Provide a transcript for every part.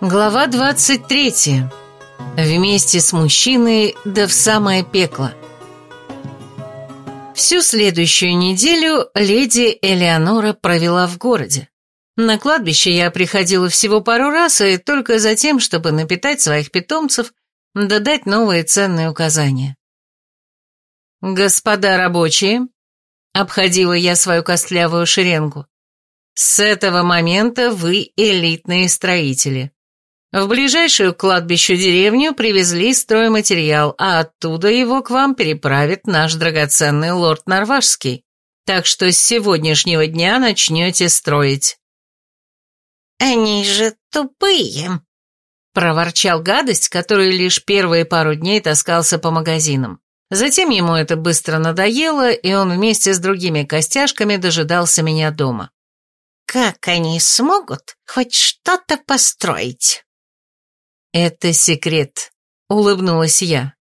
Глава 23. Вместе с мужчиной да в самое пекло. Всю следующую неделю леди Элеонора провела в городе. На кладбище я приходила всего пару раз, и только за тем, чтобы напитать своих питомцев, да дать новые ценные указания. «Господа рабочие», — обходила я свою костлявую шеренгу, — «с этого момента вы элитные строители». В ближайшую к кладбищу деревню привезли стройматериал, а оттуда его к вам переправит наш драгоценный лорд Норвашский. Так что с сегодняшнего дня начнете строить». «Они же тупые», — проворчал гадость, который лишь первые пару дней таскался по магазинам. Затем ему это быстро надоело, и он вместе с другими костяшками дожидался меня дома. «Как они смогут хоть что-то построить?» «Это секрет», — улыбнулась я.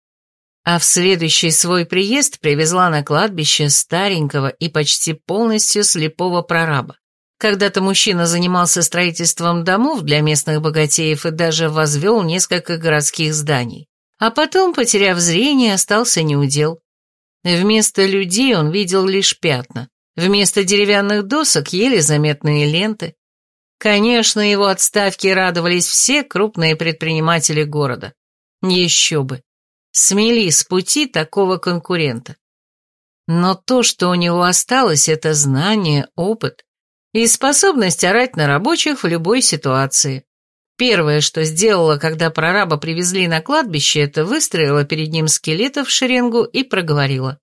А в следующий свой приезд привезла на кладбище старенького и почти полностью слепого прораба. Когда-то мужчина занимался строительством домов для местных богатеев и даже возвел несколько городских зданий. А потом, потеряв зрение, остался неудел. Вместо людей он видел лишь пятна. Вместо деревянных досок еле заметные ленты. Конечно, его отставке радовались все крупные предприниматели города. Еще бы. Смели с пути такого конкурента. Но то, что у него осталось, это знание, опыт и способность орать на рабочих в любой ситуации. Первое, что сделала, когда прораба привезли на кладбище, это выстроила перед ним скелетов в шеренгу и проговорила.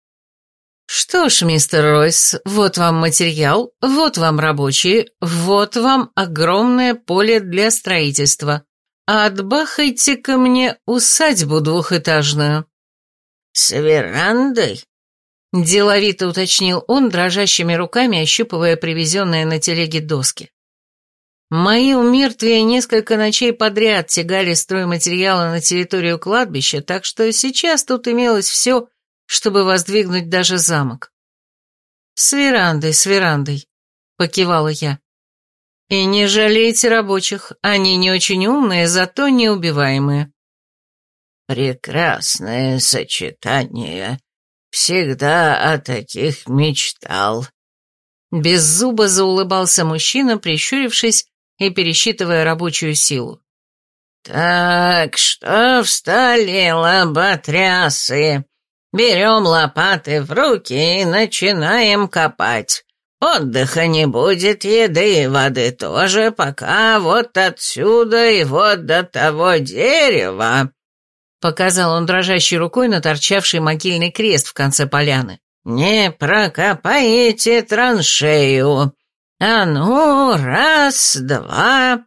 «Что ж, мистер Ройс, вот вам материал, вот вам рабочие, вот вам огромное поле для строительства. отбахайте ка мне усадьбу двухэтажную». «С верандой?» Деловито уточнил он, дрожащими руками ощупывая привезенные на телеге доски. Мои умертвия несколько ночей подряд тягали стройматериалы на территорию кладбища, так что сейчас тут имелось все, чтобы воздвигнуть даже замок. «С верандой, с верандой», — покивала я. «И не жалейте рабочих, они не очень умные, зато неубиваемые». «Прекрасное сочетание. Всегда о таких мечтал». Без зуба заулыбался мужчина, прищурившись и пересчитывая рабочую силу. «Так, что встали лоботрясы? Берем лопаты в руки и начинаем копать. Отдыха не будет, еды и воды тоже, пока вот отсюда и вот до того дерева». Показал он дрожащей рукой на торчавший могильный крест в конце поляны. «Не прокопаете траншею. А ну, раз, два...»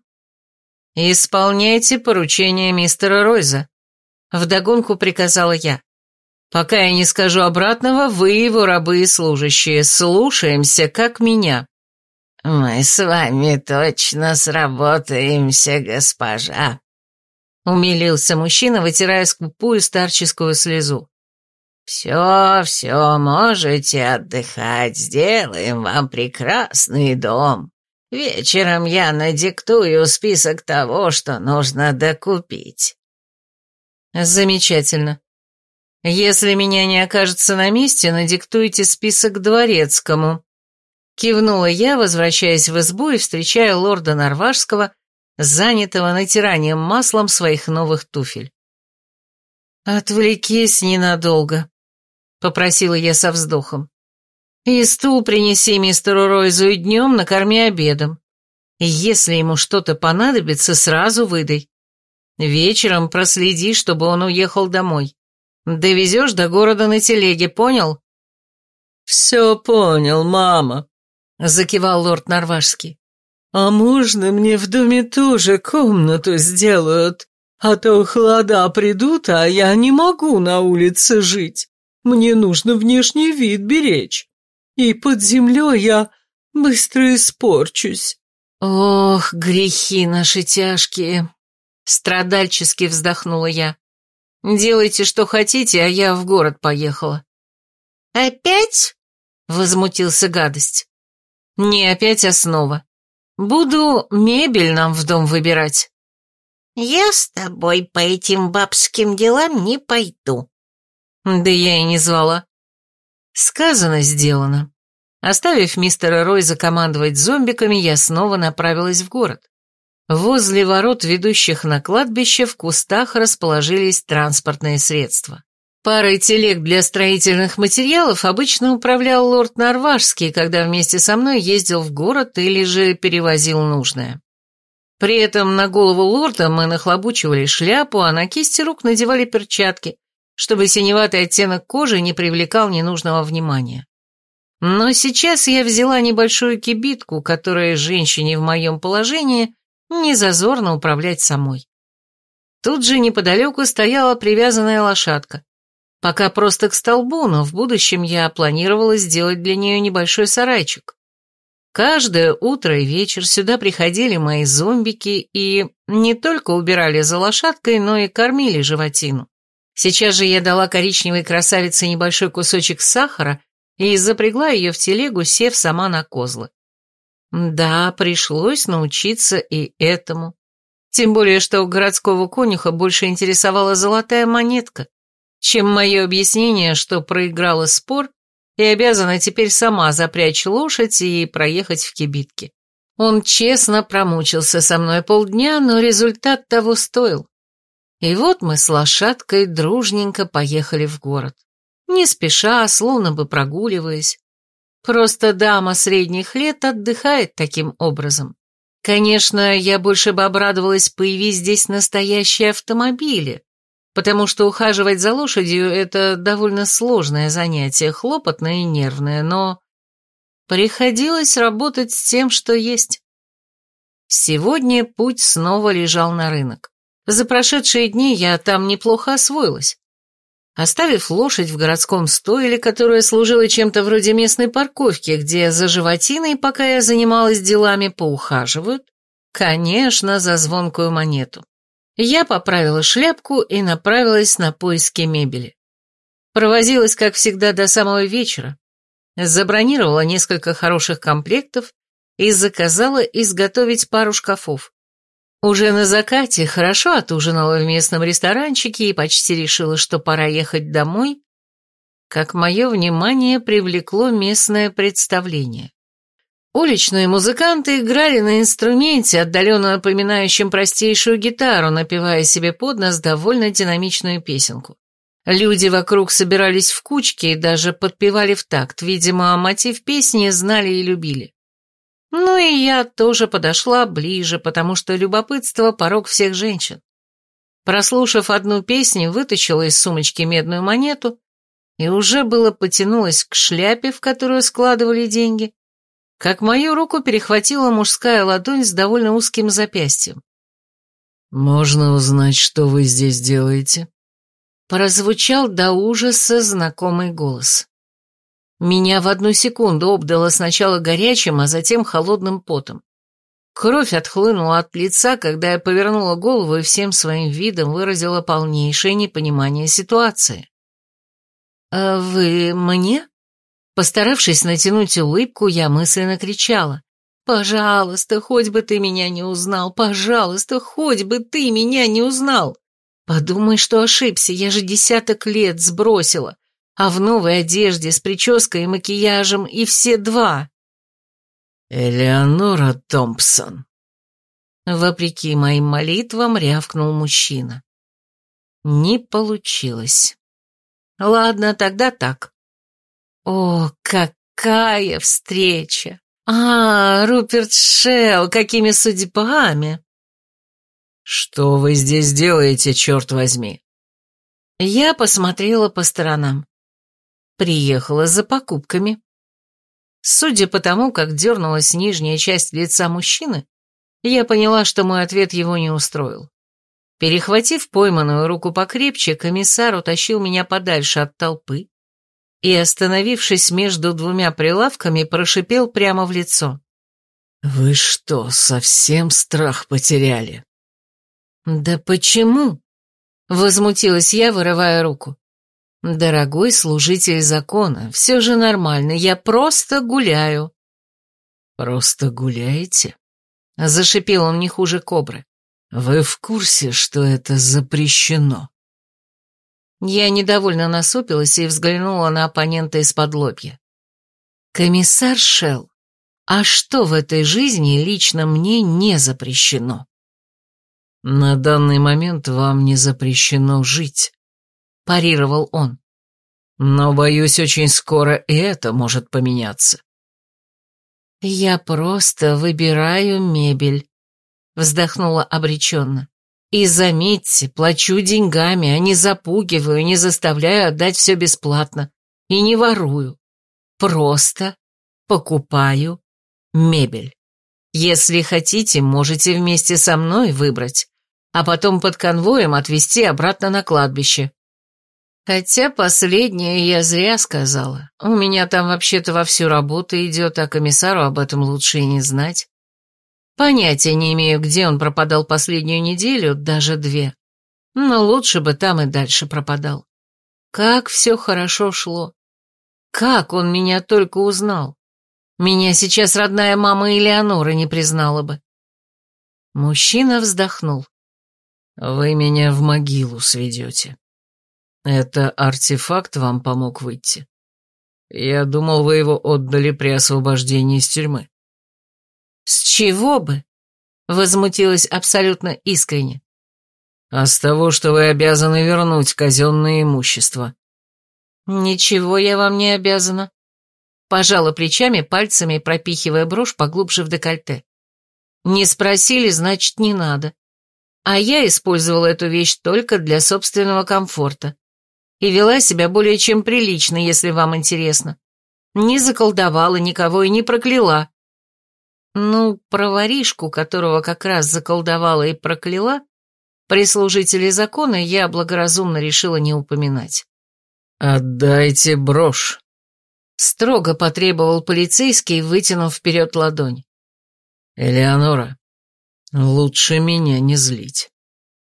«Исполняйте поручение мистера Ройза», — вдогонку приказала я. Пока я не скажу обратного, вы его рабы и служащие. Слушаемся, как меня». «Мы с вами точно сработаемся, госпожа», — умилился мужчина, вытирая скупую старческую слезу. «Все, все, можете отдыхать, сделаем вам прекрасный дом. Вечером я надиктую список того, что нужно докупить». «Замечательно. «Если меня не окажется на месте, надиктуйте список дворецкому». Кивнула я, возвращаясь в избу и встречая лорда Норвашского, занятого натиранием маслом своих новых туфель. «Отвлекись ненадолго», — попросила я со вздохом. «И стул принеси мистеру Ройзу и днем накорми обедом. Если ему что-то понадобится, сразу выдай. Вечером проследи, чтобы он уехал домой. Довезешь до города на телеге, понял?» «Все понял, мама», — закивал лорд Норвашский. «А можно мне в доме тоже комнату сделают? А то холода придут, а я не могу на улице жить. Мне нужно внешний вид беречь. И под землей я быстро испорчусь». «Ох, грехи наши тяжкие!» — страдальчески вздохнула я. Делайте, что хотите, а я в город поехала». «Опять?» — возмутился гадость. «Не опять, а снова. Буду мебель нам в дом выбирать». «Я с тобой по этим бабским делам не пойду». Да я и не звала. Сказано, сделано. Оставив мистера Ройза командовать зомбиками, я снова направилась в город. Возле ворот, ведущих на кладбище, в кустах расположились транспортные средства. Парой телег для строительных материалов обычно управлял лорд Норвашский, когда вместе со мной ездил в город или же перевозил нужное. При этом на голову лорда мы нахлобучивали шляпу, а на кисти рук надевали перчатки, чтобы синеватый оттенок кожи не привлекал ненужного внимания. Но сейчас я взяла небольшую кибитку, которая женщине в моем положении не зазорно управлять самой. Тут же неподалеку стояла привязанная лошадка. Пока просто к столбу, но в будущем я планировала сделать для нее небольшой сарайчик. Каждое утро и вечер сюда приходили мои зомбики и не только убирали за лошадкой, но и кормили животину. Сейчас же я дала коричневой красавице небольшой кусочек сахара и запрягла ее в телегу, сев сама на козлы. Да, пришлось научиться и этому. Тем более, что городского конюха больше интересовала золотая монетка, чем мое объяснение, что проиграла спор и обязана теперь сама запрячь лошадь и проехать в кибитке. Он честно промучился со мной полдня, но результат того стоил. И вот мы с лошадкой дружненько поехали в город. Не спеша, словно бы прогуливаясь. Просто дама средних лет отдыхает таким образом. Конечно, я больше бы обрадовалась, появись здесь настоящие автомобили, потому что ухаживать за лошадью – это довольно сложное занятие, хлопотное и нервное, но приходилось работать с тем, что есть. Сегодня путь снова лежал на рынок. За прошедшие дни я там неплохо освоилась. Оставив лошадь в городском стойле, которое служило чем-то вроде местной парковки, где за животиной, пока я занималась делами, поухаживают, конечно, за звонкую монету. Я поправила шляпку и направилась на поиски мебели. Провозилась, как всегда, до самого вечера. Забронировала несколько хороших комплектов и заказала изготовить пару шкафов. Уже на закате хорошо отужинала в местном ресторанчике и почти решила, что пора ехать домой, как мое внимание привлекло местное представление. Уличные музыканты играли на инструменте, отдаленно напоминающем простейшую гитару, напевая себе под нос довольно динамичную песенку. Люди вокруг собирались в кучки и даже подпевали в такт, видимо, мотив песни знали и любили. Ну и я тоже подошла ближе, потому что любопытство – порог всех женщин. Прослушав одну песню, вытащила из сумочки медную монету и уже было потянулась к шляпе, в которую складывали деньги, как мою руку перехватила мужская ладонь с довольно узким запястьем. «Можно узнать, что вы здесь делаете?» Прозвучал до ужаса знакомый голос. Меня в одну секунду обдало сначала горячим, а затем холодным потом. Кровь отхлынула от лица, когда я повернула голову и всем своим видом выразила полнейшее непонимание ситуации. «А вы мне?» Постаравшись натянуть улыбку, я мысленно кричала. «Пожалуйста, хоть бы ты меня не узнал! Пожалуйста, хоть бы ты меня не узнал! Подумай, что ошибся, я же десяток лет сбросила, а в новой одежде с прической и макияжем и все два!» «Элеонора Томпсон!» Вопреки моим молитвам рявкнул мужчина. Не получилось. Ладно, тогда так. О, какая встреча! А, Руперт Шелл, какими судьбами! Что вы здесь делаете, черт возьми? Я посмотрела по сторонам. Приехала за покупками. Судя по тому, как дернулась нижняя часть лица мужчины, я поняла, что мой ответ его не устроил. Перехватив пойманную руку покрепче, комиссар утащил меня подальше от толпы, и, остановившись между двумя прилавками, прошипел прямо в лицо. «Вы что, совсем страх потеряли?» «Да почему?» — возмутилась я, вырывая руку. «Дорогой служитель закона, все же нормально, я просто гуляю». «Просто гуляете?» — зашипел он не хуже кобры. Вы в курсе, что это запрещено? Я недовольно насупилась и взглянула на оппонента из-под лобья. Комиссар Шелл, а что в этой жизни лично мне не запрещено? На данный момент вам не запрещено жить, парировал он. Но, боюсь, очень скоро и это может поменяться. Я просто выбираю мебель, вздохнула обреченно. И заметьте, плачу деньгами, а не запугиваю, не заставляю отдать все бесплатно. И не ворую. Просто покупаю мебель. Если хотите, можете вместе со мной выбрать, а потом под конвоем отвезти обратно на кладбище. Хотя последнее я зря сказала. У меня там вообще-то вовсю работа идет, а комиссару об этом лучше и не знать. Понятия не имею, где он пропадал последнюю неделю, даже две. Но лучше бы там и дальше пропадал. Как все хорошо шло. Как он меня только узнал. Меня сейчас родная мама Элеонора не признала бы. Мужчина вздохнул. Вы меня в могилу сведете. Это артефакт вам помог выйти. Я думал, вы его отдали при освобождении из тюрьмы. «С чего бы?» — возмутилась абсолютно искренне. «А с того, что вы обязаны вернуть казенное имущество». «Ничего я вам не обязана», — пожала плечами, пальцами пропихивая брошь поглубже в декольте. «Не спросили, значит, не надо. А я использовала эту вещь только для собственного комфорта. И вела себя более чем прилично, если вам интересно. Не заколдовала никого и не прокляла. Ну, про воришку, которого как раз заколдовала и прокляла, при служителе закона я благоразумно решила не упоминать. «Отдайте брошь», — строго потребовал полицейский, вытянув вперед ладонь. «Элеонора, лучше меня не злить.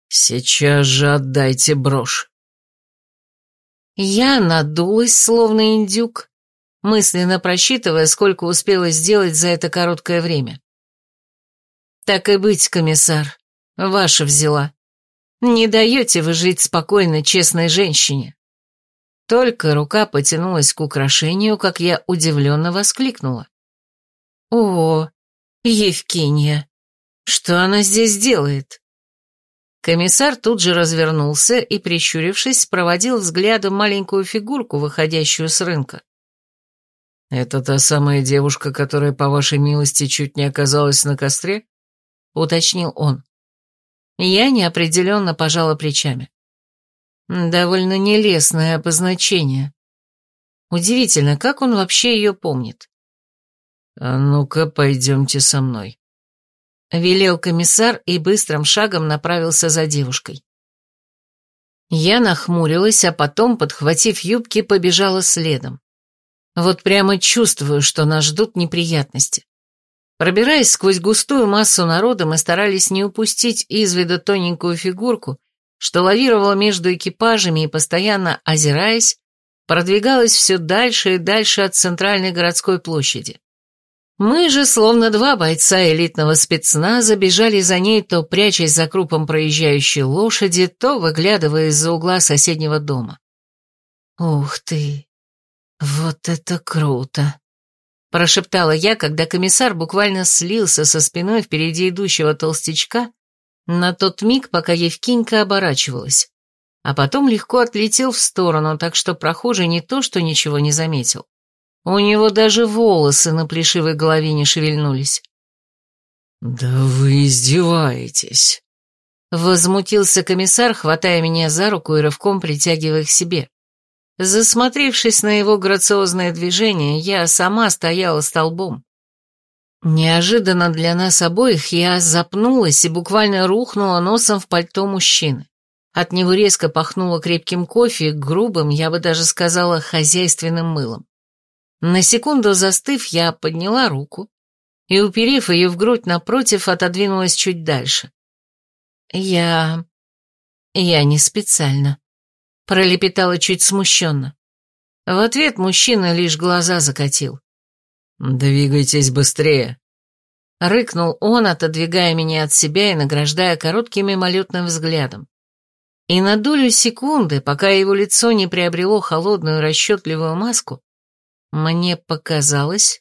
Сейчас же отдайте брошь». Я надулась, словно индюк, мысленно просчитывая, сколько успела сделать за это короткое время. «Так и быть, комиссар, ваша взяла. Не даете вы жить спокойно честной женщине». Только рука потянулась к украшению, как я удивленно воскликнула. «О, Евгения, что она здесь делает?» Комиссар тут же развернулся и, прищурившись, проводил взглядом маленькую фигурку, выходящую с рынка. «Это та самая девушка, которая, по вашей милости, чуть не оказалась на костре?» — уточнил он. Я неопределенно пожала плечами. Довольно нелестное обозначение. Удивительно, как он вообще ее помнит. «А ну-ка, пойдемте со мной», — велел комиссар и быстрым шагом направился за девушкой. Я нахмурилась, а потом, подхватив юбки, побежала следом. Вот прямо чувствую, что нас ждут неприятности. Пробираясь сквозь густую массу народа, мы старались не упустить из вида тоненькую фигурку, что лавировала между экипажами и, постоянно озираясь, продвигалась все дальше и дальше от центральной городской площади. Мы же, словно два бойца элитного спецназа, бежали за ней, то прячась за крупом проезжающей лошади, то выглядывая из-за угла соседнего дома. Ух ты! «Вот это круто!» Прошептала я, когда комиссар буквально слился со спиной впереди идущего толстячка на тот миг, пока Евкинька оборачивалась, а потом легко отлетел в сторону, так что прохожий не то что ничего не заметил. У него даже волосы на плешивой голове не шевельнулись. «Да вы издеваетесь!» Возмутился комиссар, хватая меня за руку и рывком притягивая к себе. Засмотревшись на его грациозное движение, я сама стояла столбом. Неожиданно для нас обоих я запнулась и буквально рухнула носом в пальто мужчины. От него резко пахнуло крепким кофе, грубым, я бы даже сказала, хозяйственным мылом. На секунду застыв, я подняла руку и, уперев ее в грудь напротив, отодвинулась чуть дальше. Я... я не специально пролепетала чуть смущенно. В ответ мужчина лишь глаза закатил. «Двигайтесь быстрее». Рыкнул он, отодвигая меня от себя и награждая коротким мимолетным взглядом. И на долю секунды, пока его лицо не приобрело холодную расчетливую маску, мне показалось...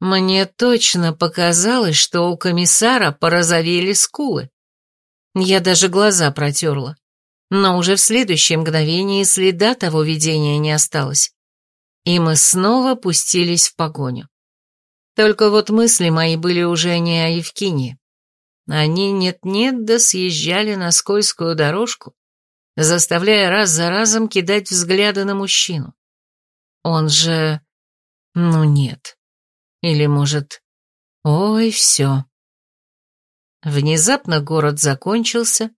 Мне точно показалось, что у комиссара порозовели скулы. Я даже глаза протерла, но уже в следующее мгновение следа того видения не осталось. И мы снова пустились в погоню. Только вот мысли мои были уже не о Евкине. Они нет-нет да съезжали на скользкую дорожку, заставляя раз за разом кидать взгляды на мужчину. Он же... Ну нет. Или, может... Ой, все. Внезапно город закончился,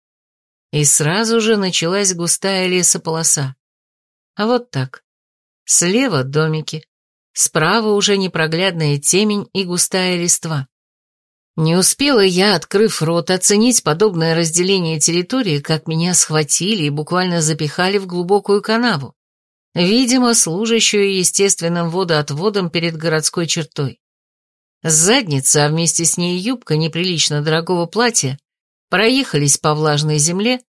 и сразу же началась густая лесополоса. А вот так. Слева домики, справа уже непроглядная темень и густая листва. Не успела я, открыв рот, оценить подобное разделение территории, как меня схватили и буквально запихали в глубокую канаву, видимо, служащую естественным водоотводом перед городской чертой. Задница, а вместе с ней юбка неприлично дорогого платья, проехались по влажной земле,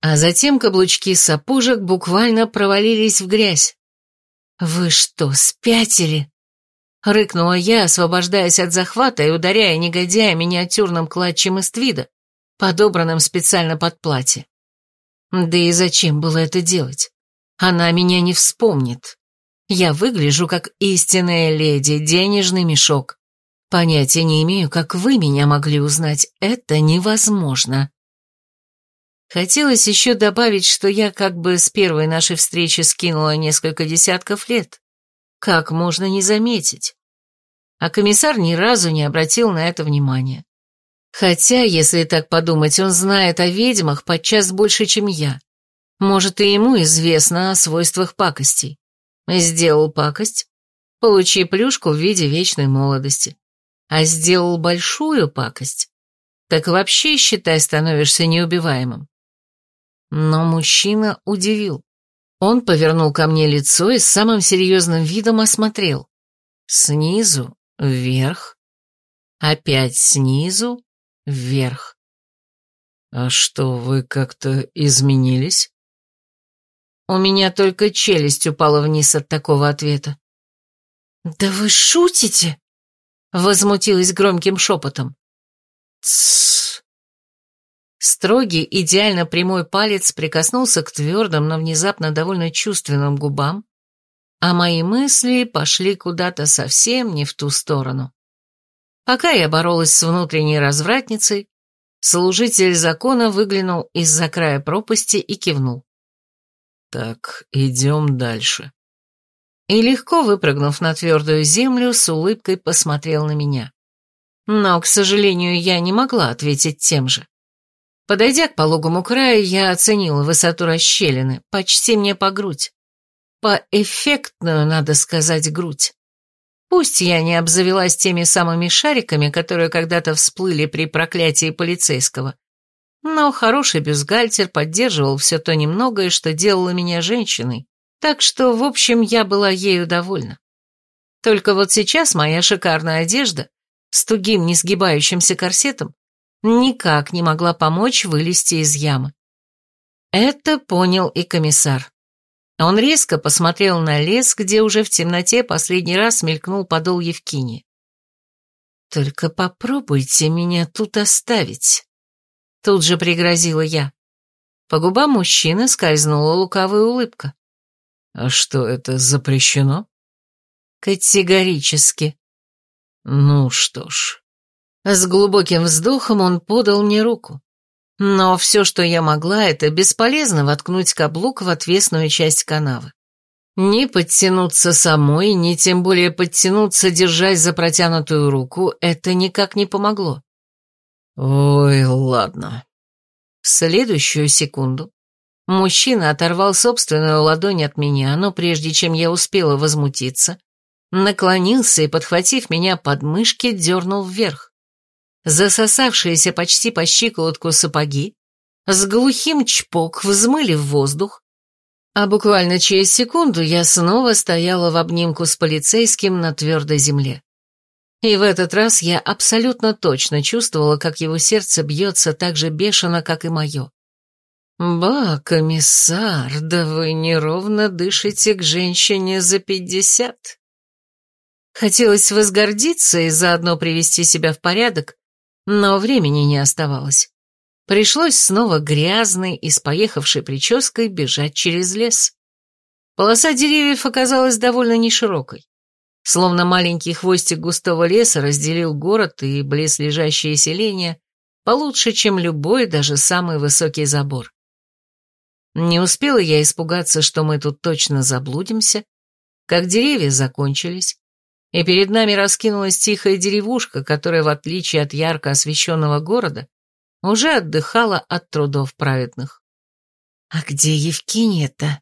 а затем каблучки сапожек буквально провалились в грязь. «Вы что, спятили?» Рыкнула я, освобождаясь от захвата и ударяя негодяя миниатюрным клатчем из твида, подобранным специально под платье. Да и зачем было это делать? Она меня не вспомнит. Я выгляжу как истинная леди, денежный мешок. Понятия не имею, как вы меня могли узнать. Это невозможно. Хотелось еще добавить, что я как бы с первой нашей встречи скинула несколько десятков лет. Как можно не заметить? А комиссар ни разу не обратил на это внимания. Хотя, если так подумать, он знает о ведьмах подчас больше, чем я. Может, и ему известно о свойствах пакостей. Сделал пакость, получи плюшку в виде вечной молодости. А сделал большую пакость, так вообще, считай, становишься неубиваемым. Но мужчина удивил. Он повернул ко мне лицо и с самым серьезным видом осмотрел. Снизу, вверх, опять снизу, вверх. «А что, вы как-то изменились?» У меня только челюсть упала вниз от такого ответа. «Да вы шутите?» — возмутилась громким шепотом. «Тссс!» Строгий, идеально прямой палец прикоснулся к твердым, но внезапно довольно чувственным губам, а мои мысли пошли куда-то совсем не в ту сторону. Пока я боролась с внутренней развратницей, служитель закона выглянул из-за края пропасти и кивнул. «Так, идем дальше». И легко выпрыгнув на твердую землю, с улыбкой посмотрел на меня. Но, к сожалению, я не могла ответить тем же. Подойдя к пологому краю, я оценила высоту расщелины, почти мне по грудь. По эффектную, надо сказать, грудь. Пусть я не обзавелась теми самыми шариками, которые когда-то всплыли при проклятии полицейского, но хороший бюстгальтер поддерживал все то немногое, что делало меня женщиной, так что, в общем, я была ею довольна. Только вот сейчас моя шикарная одежда с тугим несгибающимся корсетом никак не могла помочь вылезти из ямы. Это понял и комиссар. Он резко посмотрел на лес, где уже в темноте последний раз мелькнул подол Евкини. «Только попробуйте меня тут оставить», — тут же пригрозила я. По губам мужчины скользнула лукавая улыбка. «А что, это запрещено?» «Категорически». «Ну что ж, с глубоким вздохом он подал мне руку. Но все, что я могла, это бесполезно воткнуть каблук в отвесную часть канавы. Ни подтянуться самой, ни тем более подтянуться, держась за протянутую руку, это никак не помогло. Ой, ладно. В следующую секунду мужчина оторвал собственную ладонь от меня, но прежде чем я успела возмутиться, наклонился и, подхватив меня под мышки, дернул вверх засосавшиеся почти по щиколотку сапоги, с глухим чпок взмыли в воздух, а буквально через секунду я снова стояла в обнимку с полицейским на твердой земле. И в этот раз я абсолютно точно чувствовала, как его сердце бьется так же бешено, как и мое. «Ба, комиссар, да вы неровно дышите к женщине за пятьдесят». Хотелось возгордиться и заодно привести себя в порядок, но времени не оставалось. Пришлось снова грязной и с поехавшей прической бежать через лес. Полоса деревьев оказалась довольно неширокой. Словно маленький хвостик густого леса разделил город и близлежащие селения получше, чем любой, даже самый высокий забор. Не успела я испугаться, что мы тут точно заблудимся, как деревья закончились, и перед нами раскинулась тихая деревушка, которая, в отличие от ярко освещенного города, уже отдыхала от трудов праведных. «А где Евкиния-то?» —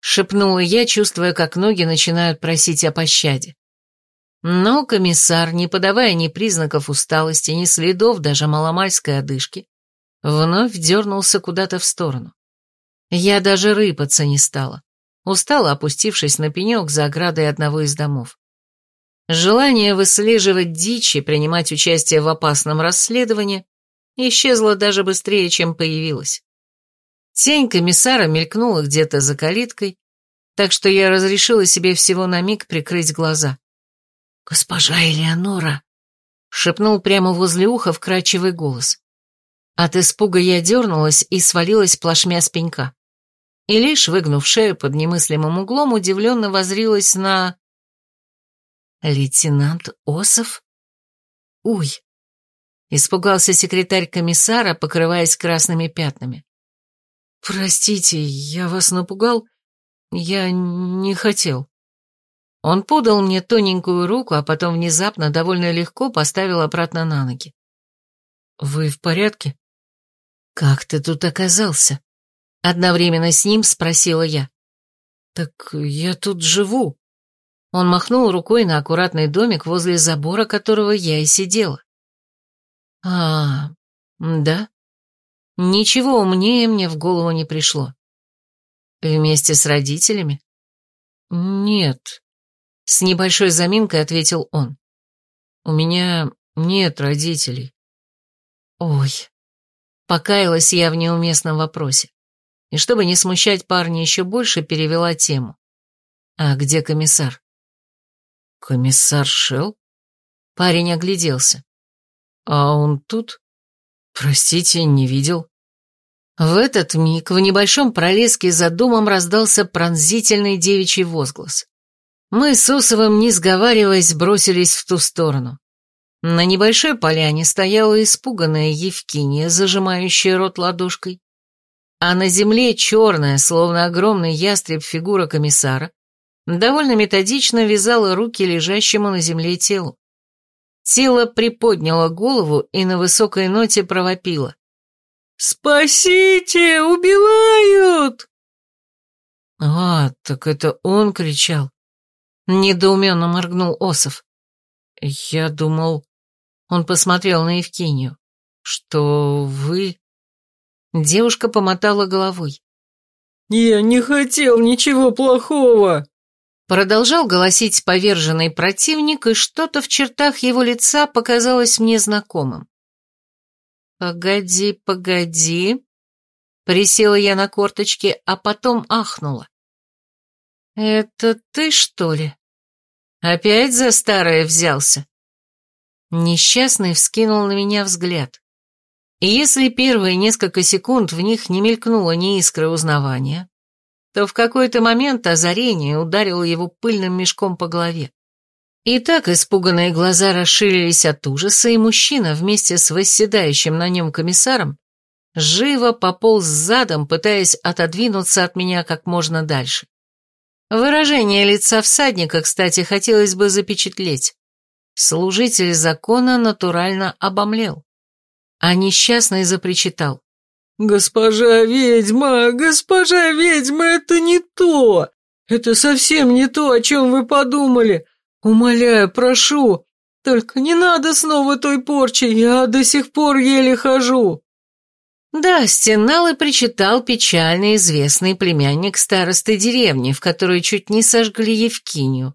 шепнула я, чувствуя, как ноги начинают просить о пощаде. Но комиссар, не подавая ни признаков усталости, ни следов даже маломальской одышки, вновь дернулся куда-то в сторону. Я даже рыпаться не стала, устала, опустившись на пенек за оградой одного из домов. Желание выслеживать дичь и принимать участие в опасном расследовании исчезло даже быстрее, чем появилось. Тень комиссара мелькнула где-то за калиткой, так что я разрешила себе всего на миг прикрыть глаза. «Госпожа Элеонора!» — шепнул прямо возле уха вкрадчивый голос. От испуга я дернулась и свалилась плашмя с пенька. И лишь, выгнув шею под немыслимым углом, удивленно возрилась на... «Лейтенант Осов? Уй!» Испугался секретарь комиссара, покрываясь красными пятнами. «Простите, я вас напугал? Я не хотел». Он подал мне тоненькую руку, а потом внезапно довольно легко поставил обратно на ноги. «Вы в порядке?» «Как ты тут оказался?» Одновременно с ним спросила я. «Так я тут живу». Он махнул рукой на аккуратный домик, возле забора которого я и сидела. «А, да?» Ничего умнее мне в голову не пришло. Вместе с родителями? Нет. С небольшой заминкой ответил он. У меня нет родителей. Ой. Покаялась я в неуместном вопросе. И чтобы не смущать парня еще больше, перевела тему. А где комиссар? Комиссар Шел? Парень огляделся. А он тут? Простите, не видел. В этот миг в небольшом пролеске за домом раздался пронзительный девичий возглас. Мы с Усовым, не сговариваясь, бросились в ту сторону. На небольшой поляне стояла испуганная Евкиния, зажимающая рот ладошкой, а на земле черная, словно огромный ястреб фигура комиссара, довольно методично вязала руки лежащему на земле телу. Тело приподняло голову и на высокой ноте провопило. «Спасите! Убивают!» «А, так это он кричал!» Недоуменно моргнул Осов. «Я думал...» Он посмотрел на Евкинию. «Что вы...» Девушка помотала головой. «Я не хотел ничего плохого!» Продолжал голосить поверженный противник, и что-то в чертах его лица показалось мне знакомым. «Погоди, погоди!» Присела я на корточки, а потом ахнула. «Это ты, что ли? Опять за старое взялся?» Несчастный вскинул на меня взгляд. И если первые несколько секунд в них не мелькнуло ни искры узнавания, то в какой-то момент озарение ударило его пыльным мешком по голове. И так испуганные глаза расширились от ужаса, и мужчина вместе с восседающим на нем комиссаром живо пополз задом, пытаясь отодвинуться от меня как можно дальше. Выражение лица всадника, кстати, хотелось бы запечатлеть. Служитель закона натурально обомлел, а несчастный запричитал. «Госпожа ведьма, госпожа ведьма, это не то! Это совсем не то, о чем вы подумали! Умоляю, прошу, только не надо снова той порчи, я до сих пор еле хожу». Да, стенал и причитал печально известный племянник старосты деревни, в которой чуть не сожгли Евкинию.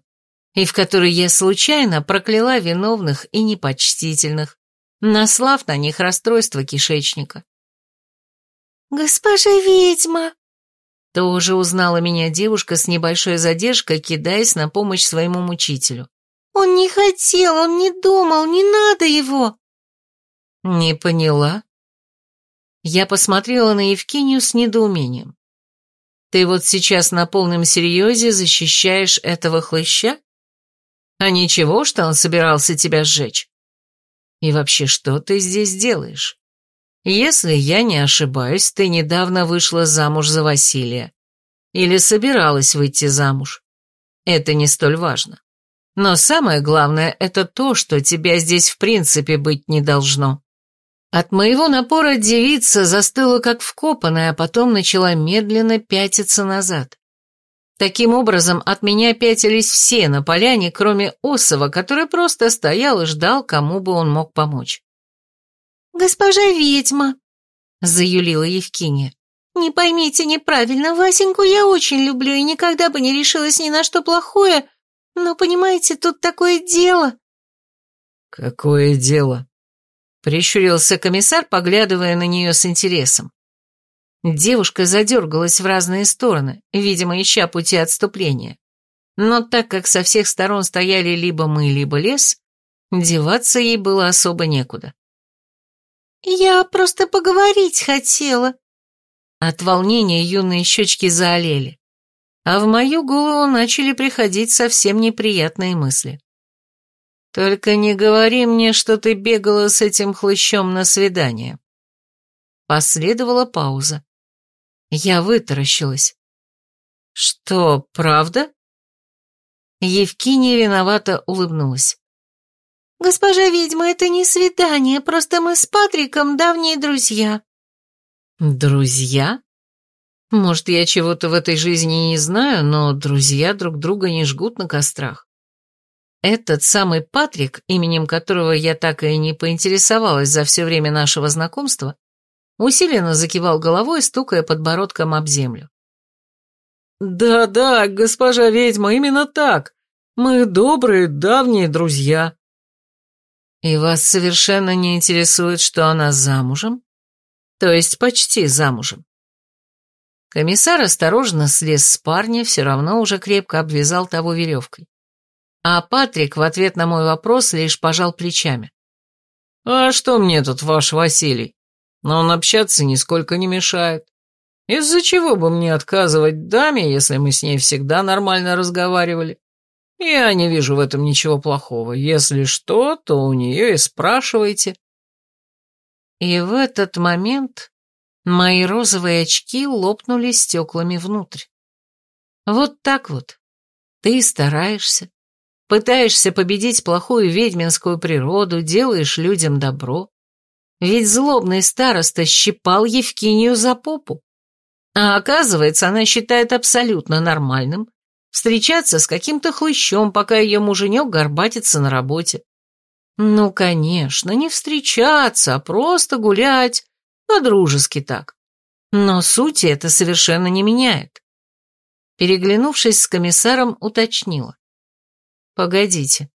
и в которой я случайно прокляла виновных и непочтительных, наслав на них расстройство кишечника. «Госпожа ведьма!» Тоже узнала меня девушка с небольшой задержкой, кидаясь на помощь своему мучителю. «Он не хотел, он не думал, не надо его!» «Не поняла?» Я посмотрела на Евкинию с недоумением. «Ты вот сейчас на полном серьезе защищаешь этого хлыща? А ничего, что он собирался тебя сжечь? И вообще, что ты здесь делаешь? Если я не ошибаюсь, ты недавно вышла замуж за Василия. Или собиралась выйти замуж. Это не столь важно. Но самое главное – это то, что тебя здесь в принципе быть не должно. От моего напора девица застыла как вкопанная, а потом начала медленно пятиться назад. Таким образом, от меня пятились все на поляне, кроме Осова, который просто стоял и ждал, кому бы он мог помочь. «Госпожа ведьма», — заюлила Евкиния, — «не поймите неправильно, Васеньку я очень люблю и никогда бы не решилась ни на что плохое, но, понимаете, тут такое дело». «Какое дело?» Прищурился комиссар, поглядывая на нее с интересом. Девушка задергалась в разные стороны, видимо, ища пути отступления. Но так как со всех сторон стояли либо мы, либо лес, деваться ей было особо некуда. «Я просто поговорить хотела». От волнения юные щечки заолели, а в мою голову начали приходить совсем неприятные мысли. Только не говори мне, что ты бегала с этим хлыщом на свидание. Последовала пауза. Я вытаращилась. Что, правда? Евкиния виновато улыбнулась. «Госпожа ведьма, это не свидание, просто мы с Патриком давние друзья». «Друзья? Может, я чего-то в этой жизни не знаю, но друзья друг друга не жгут на кострах. Этот самый Патрик, именем которого я так и не поинтересовалась за все время нашего знакомства, усиленно закивал головой, стукая подбородком об землю. «Да-да, госпожа ведьма, именно так. Мы добрые, давние друзья». «И вас совершенно не интересует, что она замужем? То есть почти замужем?» Комиссар осторожно слез с парня, все равно уже крепко обвязал того веревкой. А Патрик в ответ на мой вопрос лишь пожал плечами. «А что мне тут, ваш Василий? Но он общаться нисколько не мешает. Из-за чего бы мне отказывать даме, если мы с ней всегда нормально разговаривали? Я не вижу в этом ничего плохого. Если что, то у нее и спрашивайте». И в этот момент мои розовые очки лопнули стеклами внутрь. Вот так вот. Ты стараешься, Пытаешься победить плохую ведьминскую природу, делаешь людям добро. Ведь злобный староста щипал Евкинию за попу. А оказывается, она считает абсолютно нормальным встречаться с каким-то хлыщом, пока ее муженек горбатится на работе. Ну, конечно, не встречаться, а просто гулять, по-дружески так. Но сути это совершенно не меняет. Переглянувшись с комиссаром, уточнила. Погодите,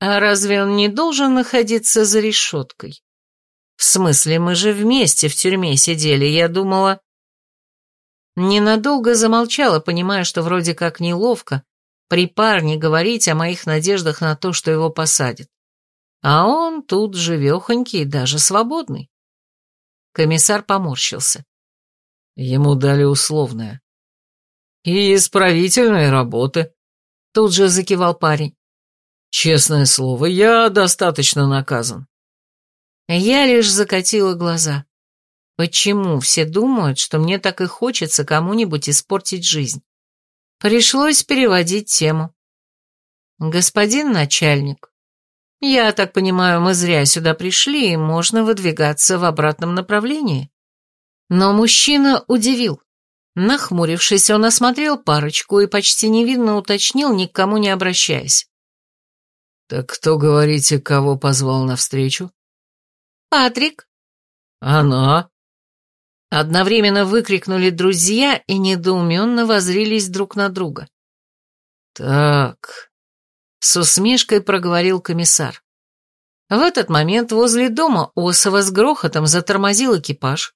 а разве он не должен находиться за решеткой? В смысле, мы же вместе в тюрьме сидели, я думала... Ненадолго замолчала, понимая, что вроде как неловко при парне говорить о моих надеждах на то, что его посадят. А он тут живехонький, даже свободный. Комиссар поморщился. Ему дали условное. И исправительные работы. Тут же закивал парень. Честное слово, я достаточно наказан. Я лишь закатила глаза. Почему все думают, что мне так и хочется кому-нибудь испортить жизнь? Пришлось переводить тему. Господин начальник, я так понимаю, мы зря сюда пришли, и можно выдвигаться в обратном направлении. Но мужчина удивил. Нахмурившись, он осмотрел парочку и почти невинно уточнил, ни к кому не обращаясь. «Так кто, говорите, кого позвал навстречу?» «Патрик». «Она?» Одновременно выкрикнули друзья и недоуменно возрились друг на друга. «Так, С усмешкой проговорил комиссар. В этот момент возле дома Осова с грохотом затормозил экипаж,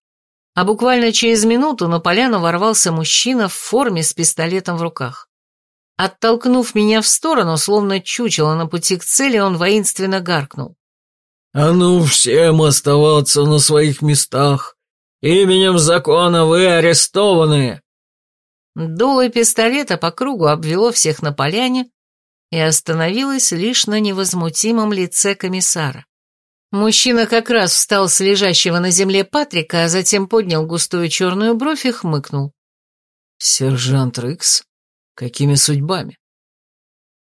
а буквально через минуту на поляну ворвался мужчина в форме с пистолетом в руках. Оттолкнув меня в сторону, словно чучело на пути к цели, он воинственно гаркнул. «А ну всем оставаться на своих местах! Именем закона вы арестованы!» Дуло пистолета по кругу обвело всех на поляне и остановилось лишь на невозмутимом лице комиссара. Мужчина как раз встал с лежащего на земле Патрика, а затем поднял густую черную бровь и хмыкнул. «Сержант Рикс, какими судьбами?»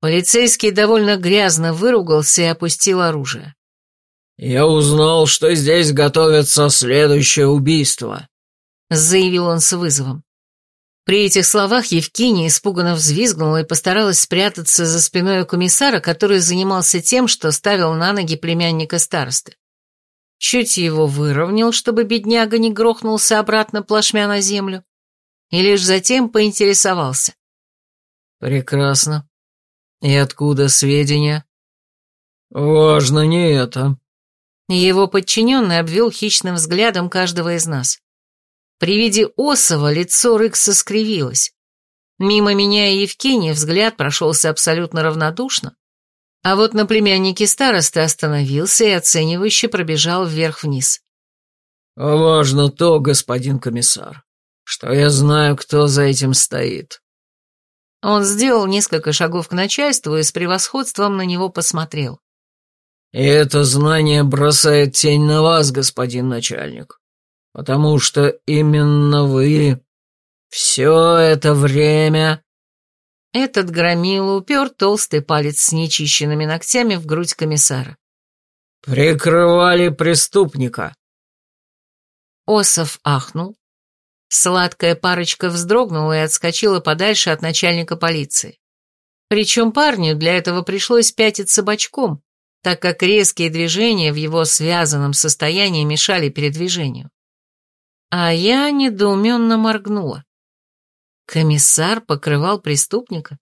Полицейский довольно грязно выругался и опустил оружие. «Я узнал, что здесь готовится следующее убийство», — заявил он с вызовом. При этих словах Евгения испуганно взвизгнула и постаралась спрятаться за спиной комиссара, который занимался тем, что ставил на ноги племянника старосты. Чуть его выровнял, чтобы бедняга не грохнулся обратно плашмя на землю, и лишь затем поинтересовался. «Прекрасно. И откуда сведения?» «Важно не это». Его подчиненный обвел хищным взглядом каждого из нас. При виде Осова лицо Рыкса скривилось. Мимо меня и Евгения взгляд прошелся абсолютно равнодушно, а вот на племяннике старосты остановился и оценивающе пробежал вверх-вниз. «Важно то, господин комиссар, что я знаю, кто за этим стоит». Он сделал несколько шагов к начальству и с превосходством на него посмотрел. «И это знание бросает тень на вас, господин начальник потому что именно вы все это время...» Этот громил упер толстый палец с нечищенными ногтями в грудь комиссара. «Прикрывали преступника». Осов ахнул. Сладкая парочка вздрогнула и отскочила подальше от начальника полиции. Причем парню для этого пришлось пятиться бочком, так как резкие движения в его связанном состоянии мешали передвижению. А я недоуменно моргнула. Комиссар покрывал преступника?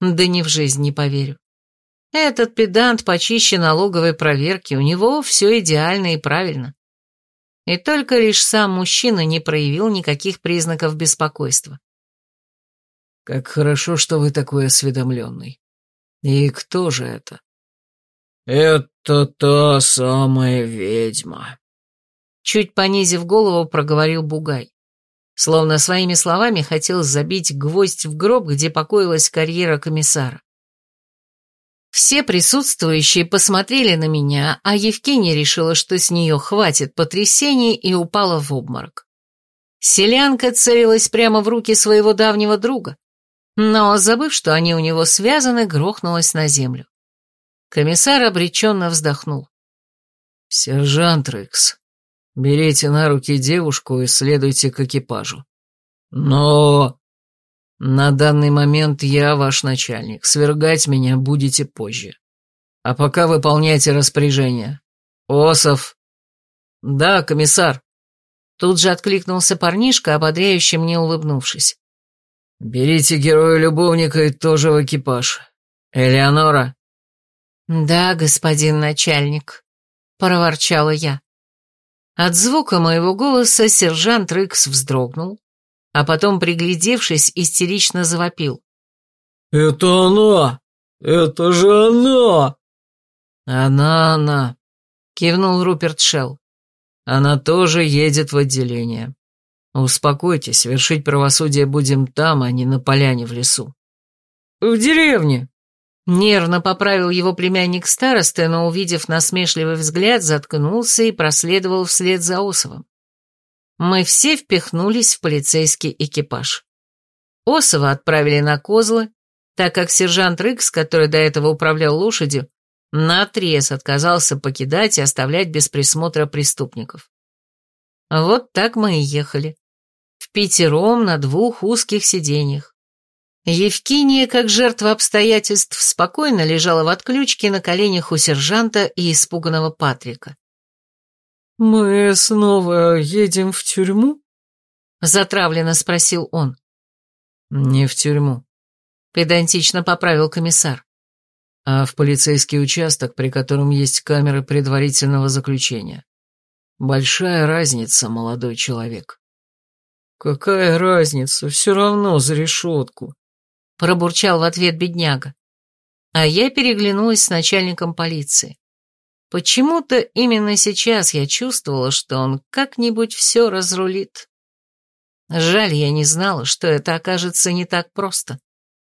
Да ни в жизнь не поверю. Этот педант почище налоговой проверки, у него все идеально и правильно. И только лишь сам мужчина не проявил никаких признаков беспокойства. «Как хорошо, что вы такой осведомленный. И кто же это?» «Это та самая ведьма», Чуть понизив голову, проговорил Бугай. Словно своими словами хотел забить гвоздь в гроб, где покоилась карьера комиссара. Все присутствующие посмотрели на меня, а Евгения решила, что с нее хватит потрясений и упала в обморок. Селянка целилась прямо в руки своего давнего друга, но, забыв, что они у него связаны, грохнулась на землю. Комиссар обреченно вздохнул. «Сержант Рекс, Берите на руки девушку и следуйте к экипажу. Но... На данный момент я ваш начальник. Свергать меня будете позже. А пока выполняйте распоряжение. Осов. Да, комиссар. Тут же откликнулся парнишка, ободряюще мне улыбнувшись. Берите героя-любовника и тоже в экипаж. Элеонора. Да, господин начальник, проворчала я. От звука моего голоса сержант Рыкс вздрогнул, а потом, приглядевшись, истерично завопил. «Это она! Это же она!» «Она, она!» — кивнул Руперт Шелл. «Она тоже едет в отделение. Успокойтесь, вершить правосудие будем там, а не на поляне в лесу». «В деревне», Нервно поправил его племянник старосты, но, увидев насмешливый взгляд, заткнулся и проследовал вслед за Осовым. Мы все впихнулись в полицейский экипаж. Осова отправили на козлы, так как сержант Рыкс, который до этого управлял лошадью, наотрез отказался покидать и оставлять без присмотра преступников. Вот так мы и ехали. В пятером на двух узких сиденьях. Евкиния, как жертва обстоятельств, спокойно лежала в отключке на коленях у сержанта и испуганного Патрика. «Мы снова едем в тюрьму?» — затравленно спросил он. «Не в тюрьму», — педантично поправил комиссар. а в полицейский участок, при котором есть камеры предварительного заключения. Большая разница, молодой человек. Какая разница, все равно за решетку. Пробурчал в ответ бедняга. А я переглянулась с начальником полиции. Почему-то именно сейчас я чувствовала, что он как-нибудь все разрулит. Жаль, я не знала, что это окажется не так просто.